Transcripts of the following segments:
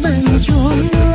万种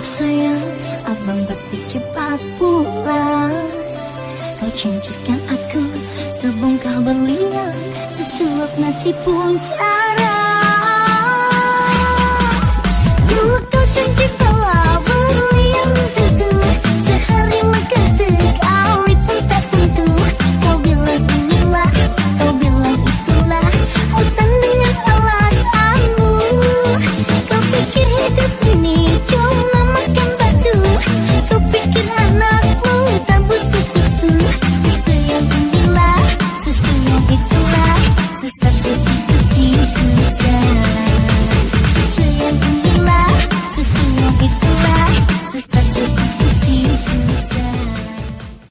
baik sayang. Abang pasti cepat pulang. Kau cincitkan aku Sebongkah berlian Sesuap nasi pun cara